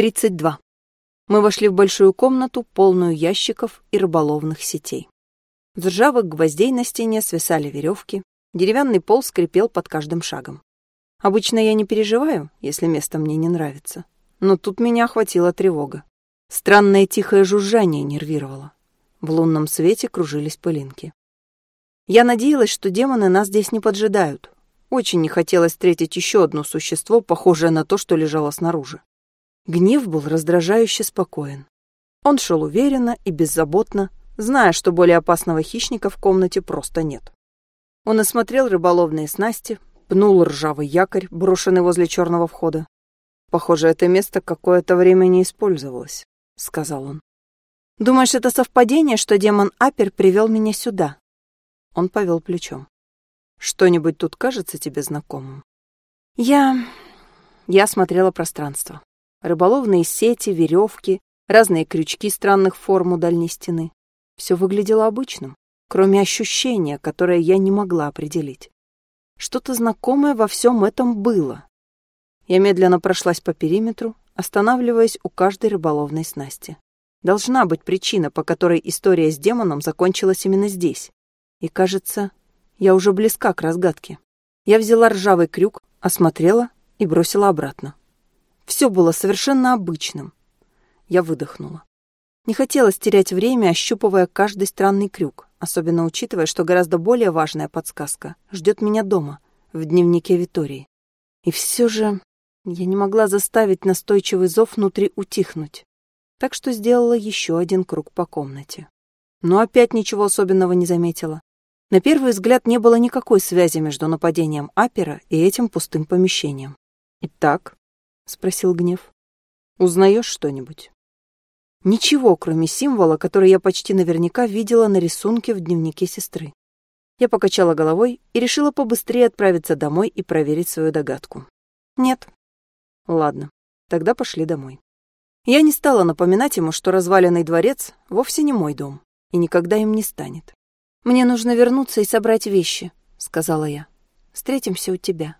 32. Мы вошли в большую комнату, полную ящиков и рыболовных сетей. С ржавых гвоздей на стене свисали веревки, деревянный пол скрипел под каждым шагом. Обычно я не переживаю, если место мне не нравится. Но тут меня охватила тревога. Странное тихое жужжание нервировало. В лунном свете кружились пылинки. Я надеялась, что демоны нас здесь не поджидают. Очень не хотелось встретить еще одно существо, похожее на то, что лежало снаружи. Гнев был раздражающе спокоен. Он шел уверенно и беззаботно, зная, что более опасного хищника в комнате просто нет. Он осмотрел рыболовные снасти, пнул ржавый якорь, брошенный возле черного входа. «Похоже, это место какое-то время не использовалось», — сказал он. «Думаешь, это совпадение, что демон Апер привел меня сюда?» Он повел плечом. «Что-нибудь тут кажется тебе знакомым?» «Я...» Я смотрела пространство. Рыболовные сети, веревки, разные крючки странных форм у дальней стены. Все выглядело обычным, кроме ощущения, которое я не могла определить. Что-то знакомое во всем этом было. Я медленно прошлась по периметру, останавливаясь у каждой рыболовной снасти. Должна быть причина, по которой история с демоном закончилась именно здесь. И, кажется, я уже близка к разгадке. Я взяла ржавый крюк, осмотрела и бросила обратно. Все было совершенно обычным. Я выдохнула. Не хотелось терять время, ощупывая каждый странный крюк особенно учитывая, что гораздо более важная подсказка ждет меня дома, в дневнике Витории. И все же я не могла заставить настойчивый зов внутри утихнуть, так что сделала еще один круг по комнате. Но опять ничего особенного не заметила. На первый взгляд не было никакой связи между нападением Апера и этим пустым помещением. «Итак?» — спросил Гнев. «Узнаешь что-нибудь?» Ничего, кроме символа, который я почти наверняка видела на рисунке в дневнике сестры. Я покачала головой и решила побыстрее отправиться домой и проверить свою догадку. Нет. Ладно, тогда пошли домой. Я не стала напоминать ему, что разваленный дворец вовсе не мой дом и никогда им не станет. «Мне нужно вернуться и собрать вещи», — сказала я. «Встретимся у тебя.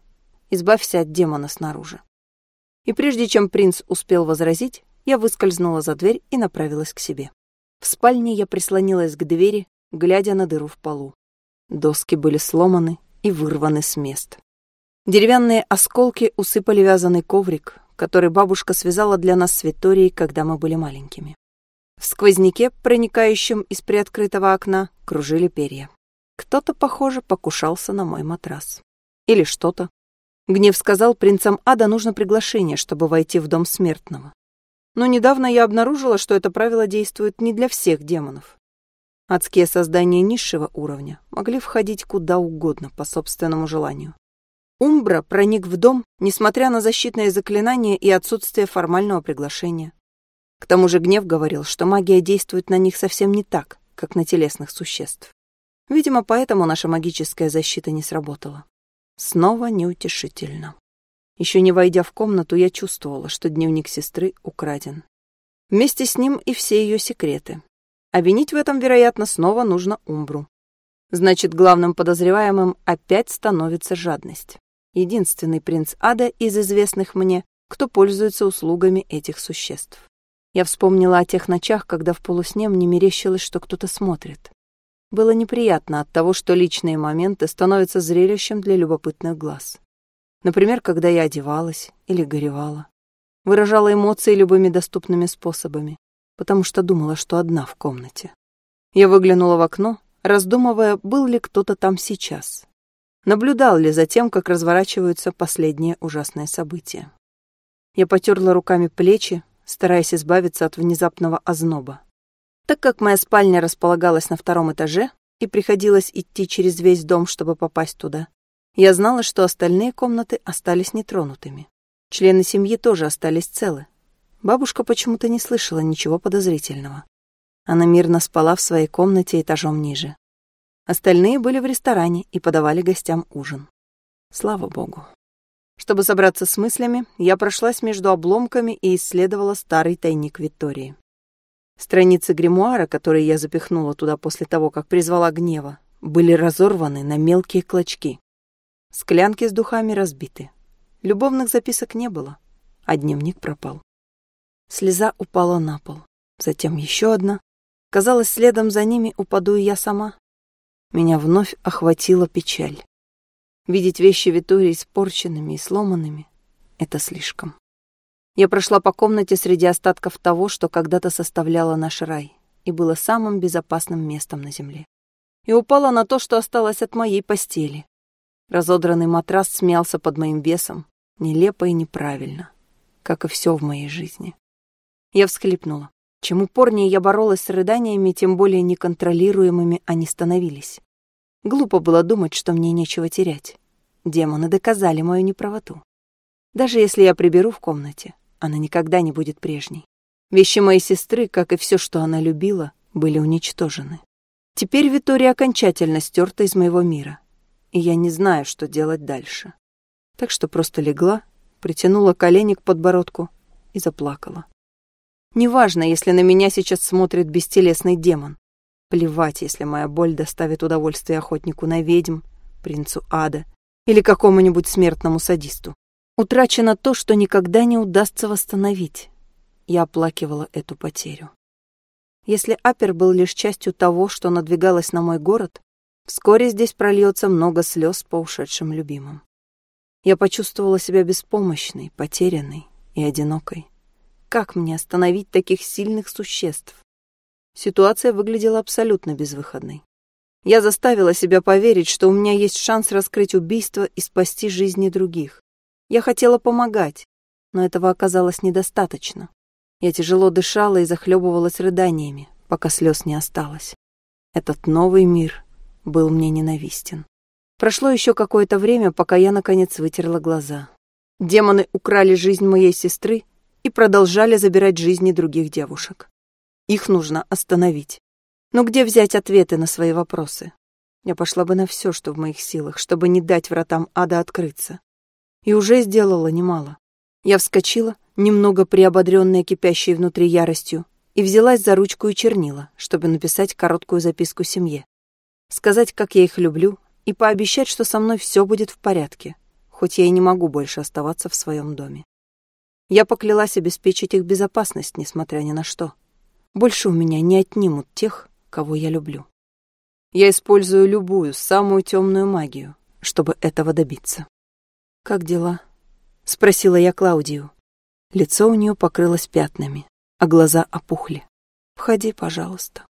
Избавься от демона снаружи». И прежде чем принц успел возразить, я выскользнула за дверь и направилась к себе. В спальне я прислонилась к двери, глядя на дыру в полу. Доски были сломаны и вырваны с мест. Деревянные осколки усыпали вязаный коврик, который бабушка связала для нас с Виторией, когда мы были маленькими. В сквозняке, проникающем из приоткрытого окна, кружили перья. Кто-то, похоже, покушался на мой матрас. Или что-то. Гнев сказал, принцам ада нужно приглашение, чтобы войти в дом смертного. Но недавно я обнаружила, что это правило действует не для всех демонов. Адские создания низшего уровня могли входить куда угодно по собственному желанию. Умбра проник в дом, несмотря на защитное заклинание и отсутствие формального приглашения. К тому же Гнев говорил, что магия действует на них совсем не так, как на телесных существ. Видимо, поэтому наша магическая защита не сработала. Снова неутешительно. Еще не войдя в комнату, я чувствовала, что дневник сестры украден. Вместе с ним и все ее секреты. Обвинить в этом, вероятно, снова нужно Умбру. Значит, главным подозреваемым опять становится жадность. Единственный принц ада из известных мне, кто пользуется услугами этих существ. Я вспомнила о тех ночах, когда в полусне мне мерещилось, что кто-то смотрит. Было неприятно от того, что личные моменты становятся зрелищем для любопытных глаз. Например, когда я одевалась или горевала. Выражала эмоции любыми доступными способами, потому что думала, что одна в комнате. Я выглянула в окно, раздумывая, был ли кто-то там сейчас. Наблюдал ли за тем, как разворачиваются последние ужасные события. Я потерла руками плечи, стараясь избавиться от внезапного озноба. Так как моя спальня располагалась на втором этаже и приходилось идти через весь дом, чтобы попасть туда, я знала, что остальные комнаты остались нетронутыми. Члены семьи тоже остались целы. Бабушка почему-то не слышала ничего подозрительного. Она мирно спала в своей комнате этажом ниже. Остальные были в ресторане и подавали гостям ужин. Слава богу. Чтобы собраться с мыслями, я прошлась между обломками и исследовала старый тайник Виктории. Страницы гримуара, которые я запихнула туда после того, как призвала гнева, были разорваны на мелкие клочки. Склянки с духами разбиты. Любовных записок не было, а дневник пропал. Слеза упала на пол, затем еще одна. Казалось, следом за ними упаду и я сама. Меня вновь охватила печаль. Видеть вещи Витории испорченными и сломанными — это слишком. Я прошла по комнате среди остатков того, что когда-то составляло наш рай и было самым безопасным местом на земле. И упала на то, что осталось от моей постели. Разодранный матрас смялся под моим весом, нелепо и неправильно, как и все в моей жизни. Я всхлипнула. Чем упорнее я боролась с рыданиями, тем более неконтролируемыми они становились. Глупо было думать, что мне нечего терять. Демоны доказали мою неправоту. Даже если я приберу в комнате, она никогда не будет прежней. Вещи моей сестры, как и все, что она любила, были уничтожены. Теперь Витория окончательно стерта из моего мира, и я не знаю, что делать дальше. Так что просто легла, притянула колени к подбородку и заплакала. Неважно, если на меня сейчас смотрит бестелесный демон. Плевать, если моя боль доставит удовольствие охотнику на ведьм, принцу ада или какому-нибудь смертному садисту. Утрачено то, что никогда не удастся восстановить. Я оплакивала эту потерю. Если Апер был лишь частью того, что надвигалось на мой город, вскоре здесь прольется много слез по ушедшим любимым. Я почувствовала себя беспомощной, потерянной и одинокой. Как мне остановить таких сильных существ? Ситуация выглядела абсолютно безвыходной. Я заставила себя поверить, что у меня есть шанс раскрыть убийство и спасти жизни других. Я хотела помогать, но этого оказалось недостаточно. Я тяжело дышала и захлебывалась рыданиями, пока слез не осталось. Этот новый мир был мне ненавистен. Прошло еще какое-то время, пока я, наконец, вытерла глаза. Демоны украли жизнь моей сестры и продолжали забирать жизни других девушек. Их нужно остановить. Но где взять ответы на свои вопросы? Я пошла бы на все, что в моих силах, чтобы не дать вратам ада открыться и уже сделала немало. Я вскочила, немного приободренная кипящей внутри яростью, и взялась за ручку и чернила, чтобы написать короткую записку семье. Сказать, как я их люблю, и пообещать, что со мной все будет в порядке, хоть я и не могу больше оставаться в своем доме. Я поклялась обеспечить их безопасность, несмотря ни на что. Больше у меня не отнимут тех, кого я люблю. Я использую любую, самую темную магию, чтобы этого добиться. «Как дела?» — спросила я Клаудию. Лицо у нее покрылось пятнами, а глаза опухли. «Входи, пожалуйста».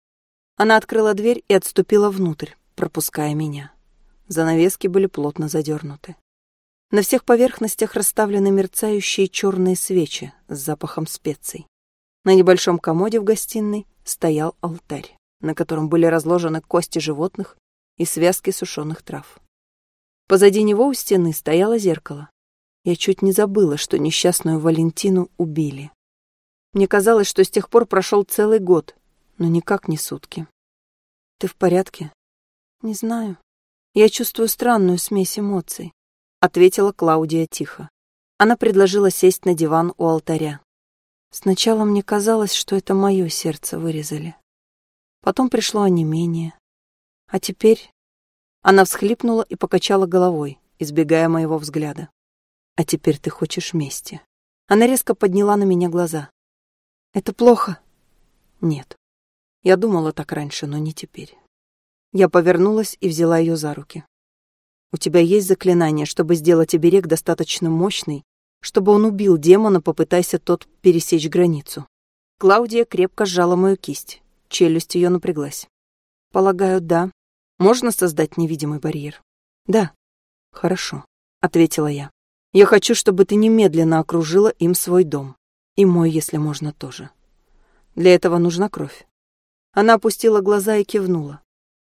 Она открыла дверь и отступила внутрь, пропуская меня. Занавески были плотно задернуты. На всех поверхностях расставлены мерцающие черные свечи с запахом специй. На небольшом комоде в гостиной стоял алтарь, на котором были разложены кости животных и связки сушеных трав. Позади него у стены стояло зеркало. Я чуть не забыла, что несчастную Валентину убили. Мне казалось, что с тех пор прошел целый год, но никак не сутки. «Ты в порядке?» «Не знаю. Я чувствую странную смесь эмоций», — ответила Клаудия тихо. Она предложила сесть на диван у алтаря. Сначала мне казалось, что это мое сердце вырезали. Потом пришло онемение. А теперь она всхлипнула и покачала головой, избегая моего взгляда. «А теперь ты хочешь мести». Она резко подняла на меня глаза. «Это плохо?» «Нет. Я думала так раньше, но не теперь». Я повернулась и взяла ее за руки. «У тебя есть заклинание, чтобы сделать оберег достаточно мощный, чтобы он убил демона, попытайся тот пересечь границу». Клаудия крепко сжала мою кисть. Челюсть ее напряглась. «Полагаю, да. Можно создать невидимый барьер? Да. Хорошо, ответила я. Я хочу, чтобы ты немедленно окружила им свой дом. И мой, если можно, тоже. Для этого нужна кровь. Она опустила глаза и кивнула.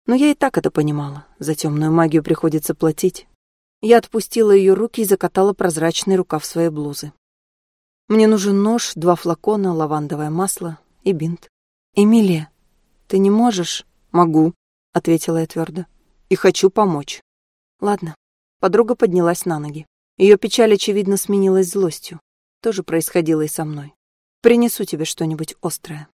Но я и так это понимала. За темную магию приходится платить. Я отпустила ее руки и закатала прозрачный рукав своей блузы. Мне нужен нож, два флакона, лавандовое масло и бинт. Эмилия, ты не можешь? Могу. — ответила я твердо. «И хочу помочь». «Ладно». Подруга поднялась на ноги. Ее печаль, очевидно, сменилась злостью. Тоже происходило и со мной. «Принесу тебе что-нибудь острое».